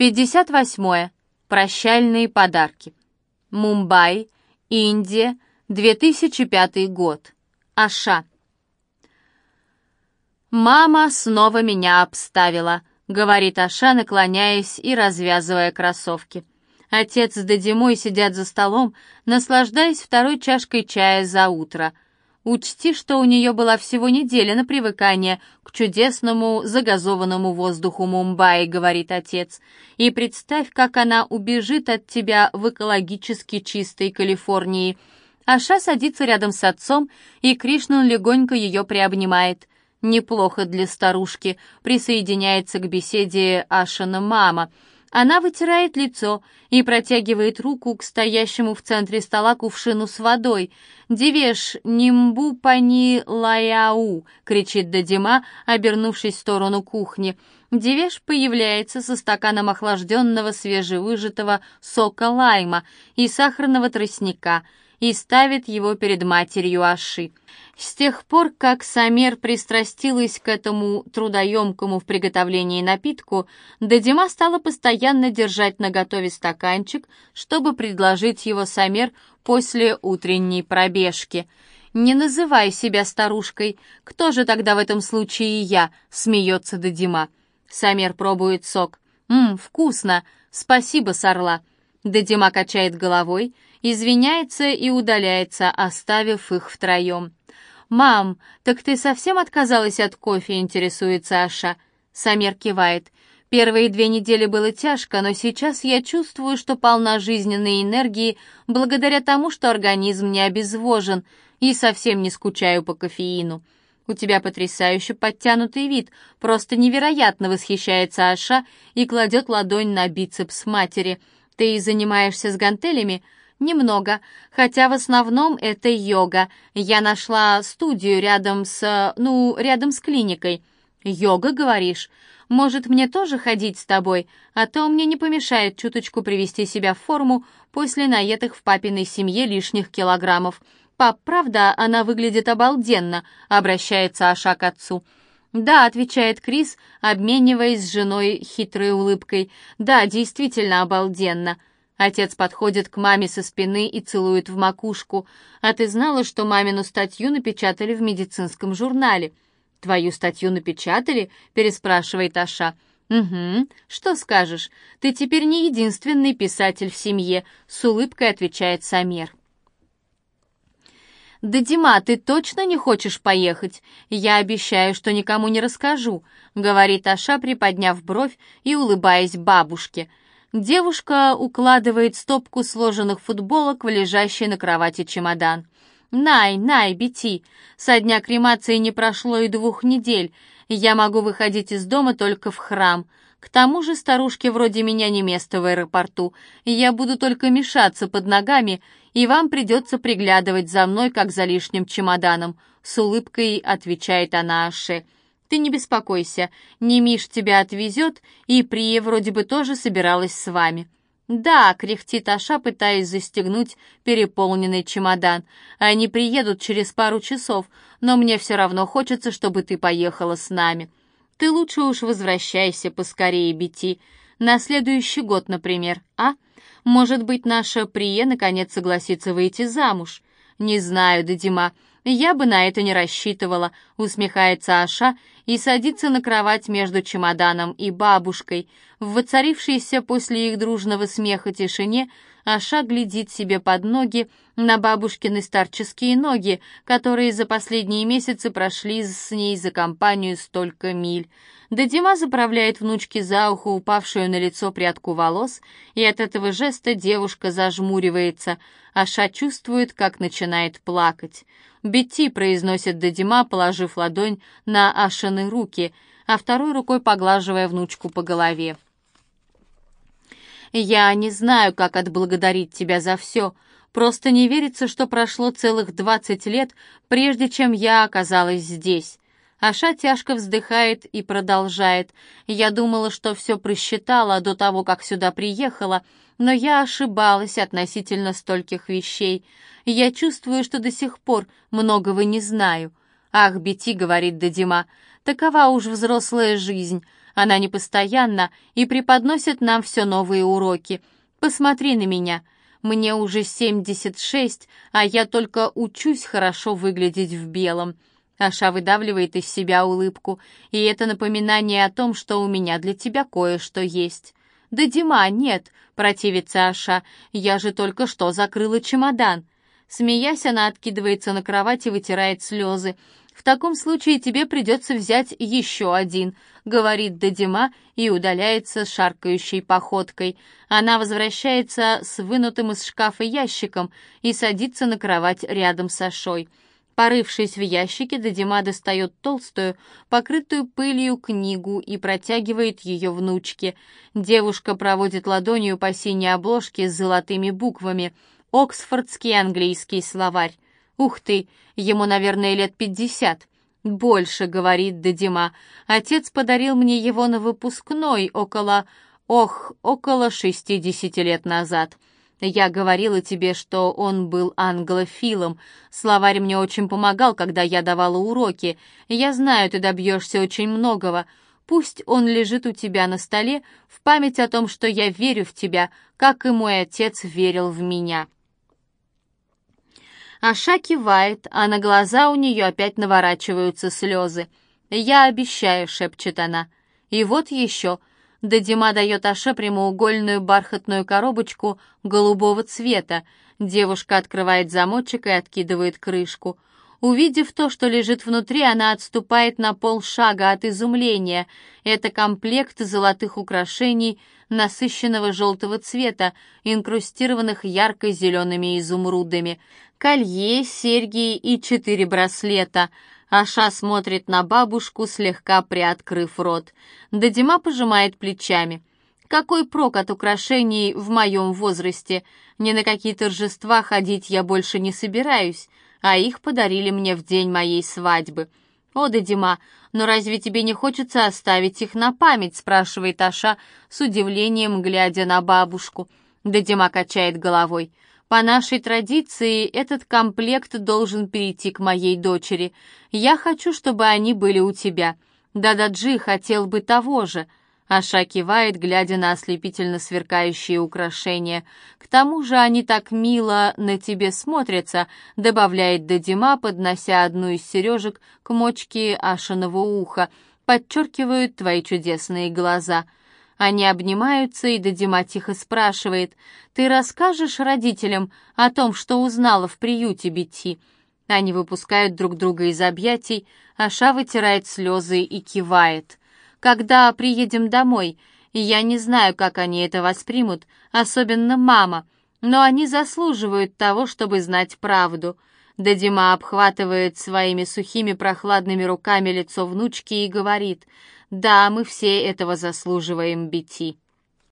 58. Прощальные подарки. Мумбай, Индия, 2005 год. Аша. «Мама снова меня обставила», — говорит Аша, наклоняясь и развязывая кроссовки. Отец с Дадимой сидят за столом, наслаждаясь второй чашкой чая за утро — Учти, что у нее была всего неделя на привыкание к чудесному загазованному воздуху Мумбаи, говорит отец. И представь, как она убежит от тебя в экологически чистой Калифорнии. Аша садится рядом с отцом, и Кришнан легонько ее приобнимает. Неплохо для старушки, присоединяется к беседе Ашина мама — она вытирает лицо и протягивает руку к стоящему в центре стола кувшину с водой. «Девеш, нимбу пани лаяу!» — кричит Дадима, обернувшись в сторону кухни. Девеш появляется со стаканом охлажденного свежевыжатого сока лайма и сахарного тростника и ставит его перед матерью Аши. С тех пор, как Самер пристрастилась к этому трудоемкому в приготовлении напитку, Дадима стала постоянно держать наготове стаканчик, чтобы предложить его Самер после утренней пробежки. «Не называй себя старушкой. Кто же тогда в этом случае я?» — смеется Дадима. Самер пробует сок. «Ммм, вкусно. Спасибо, Сорла». Дадима качает головой, извиняется и удаляется, оставив их втроем. «Мам, так ты совсем отказалась от кофе?» — интересуется Аша. Самер кивает. «Первые две недели было тяжко, но сейчас я чувствую, что полна жизненной энергии благодаря тому, что организм не обезвожен, и совсем не скучаю по кофеину». «У тебя потрясающе подтянутый вид, просто невероятно восхищается Аша и кладет ладонь на бицепс матери. Ты занимаешься с гантелями?» Немного, хотя в основном это йога. Я нашла студию рядом с, ну, рядом с клиникой. Йога, говоришь? Может, мне тоже ходить с тобой, а то мне не помешает чуточку привести себя в форму после наетых в папиной семье лишних килограммов. Пап, правда, она выглядит обалденно, обращается Аша к отцу. «Да», — отвечает Крис, обмениваясь с женой хитрой улыбкой. «Да, действительно обалденно». Отец подходит к маме со спины и целует в макушку. «А ты знала, что мамину статью напечатали в медицинском журнале?» «Твою статью напечатали?» — переспрашивает Аша. «Угу. Что скажешь? Ты теперь не единственный писатель в семье», — с улыбкой отвечает Самер. «Да, Дима, ты точно не хочешь поехать? Я обещаю, что никому не расскажу», — говорит Аша, приподняв бровь и улыбаясь бабушке — Девушка укладывает стопку сложенных футболок в лежащий на кровати чемодан. «Най, Най, Бети, со дня кремации не прошло и двух недель. Я могу выходить из дома только в храм. К тому же старушке вроде меня не место в аэропорту. Я буду только мешаться под ногами, и вам придется приглядывать за мной, как за лишним чемоданом», — с улыбкой отвечает она Аше. Ты не беспокойся, Немиш тебя отвезет, и Прия вроде бы тоже собиралась с вами». «Да», — кряхтит Аша, пытаясь застегнуть переполненный чемодан. «Они приедут через пару часов, но мне все равно хочется, чтобы ты поехала с нами. Ты лучше уж возвращайся поскорее, Бети. На следующий год, например, а? Может быть, наша Прия наконец согласится выйти замуж? Не знаю, Дадима, я бы на это не рассчитывала», — усмехается Аша и садится на кровать между чемоданом и бабушкой. В воцарившейся после их дружного смеха тишине Аша глядит себе под ноги на бабушкины старческие ноги, которые за последние месяцы прошли с ней за компанию столько миль. Дадима заправляет внучке за ухо упавшую на лицо прядку волос, и от этого жеста девушка зажмуривается. Аша чувствует, как начинает плакать. «Бетти», — произносит Дадима, положив ладонь на Ашины руки, а второй рукой поглаживая внучку по голове. «Я не знаю, как отблагодарить тебя за все. Просто не верится, что прошло целых двадцать лет, прежде чем я оказалась здесь. Аша тяжко вздыхает и продолжает. «Я думала, что все просчитала до того, как сюда приехала, но я ошибалась относительно стольких вещей. Я чувствую, что до сих пор многого не знаю». «Ах, Бети», — говорит Дадима, — «такова уж взрослая жизнь. Она непостоянна и преподносит нам все новые уроки. Посмотри на меня. Мне уже 76, а я только учусь хорошо выглядеть в белом. Аша выдавливает из себя улыбку, и это напоминание о том, что у меня для тебя кое-что есть. «Да, Дима, нет», — противится Аша, — «я же только что закрыла чемодан». Смеясь, она откидывается на кровать и вытирает слезы. «В таком случае тебе придется взять еще один», — говорит Дадима и удаляется с шаркающей походкой. Она возвращается с вынутым из шкафа ящиком и садится на кровать рядом с Ашой. Порывшись в ящике, Дадима достает толстую, покрытую пылью книгу и протягивает ее внучке. Девушка проводит ладонью по синей обложке с золотыми буквами — Оксфордский английский словарь. Ух ты, ему, наверное, лет пятьдесят. Больше, говорит Дадима. Отец подарил мне его на выпускной около... Ох, около шестидесяти лет назад. Я говорила тебе, что он был англофилом. Словарь мне очень помогал, когда я давала уроки. Я знаю, ты добьешься очень многого. Пусть он лежит у тебя на столе в память о том, что я верю в тебя, как и мой отец верил в меня». Аша кивает, а на глаза у нее опять наворачиваются слезы. «Я обещаю», — шепчет она. «И вот еще». Дадима дает Аше прямоугольную бархатную коробочку голубого цвета. Девушка открывает замочек и откидывает крышку. Увидев то, что лежит внутри, она отступает на полшага от изумления. Это комплект золотых украшений насыщенного желтого цвета, инкрустированных ярко-зелеными изумрудами колье, серьги и четыре браслета. Аша смотрит на бабушку, слегка приоткрыв рот. Дадима пожимает плечами. Какой прок от украшений в моем возрасте? Ни на какие торжества ходить я больше не собираюсь, а их подарили мне в день моей свадьбы. «О, Дадима, но разве тебе не хочется оставить их на память?» спрашивает Аша с удивлением, глядя на бабушку. Дадима качает головой. По нашей традиции этот комплект должен перейти к моей дочери. Я хочу, чтобы они были у тебя. Дададжи хотел бы того же». Аша кивает, глядя на ослепительно сверкающие украшения. «К тому же они так мило на тебе смотрятся», — добавляет Дадима, поднося одну из сережек к мочке Ашиного уха. «Подчеркивают твои чудесные глаза». Они обнимаются, и Дадима тихо спрашивает, «Ты расскажешь родителям о том, что узнала в приюте Бетти?» Они выпускают друг друга из объятий, Аша вытирает слезы и кивает. «Когда приедем домой, я не знаю, как они это воспримут, особенно мама, но они заслуживают того, чтобы знать правду». Дадима обхватывает своими сухими прохладными руками лицо внучки и говорит — да, мы все этого заслуживаем, Бетти.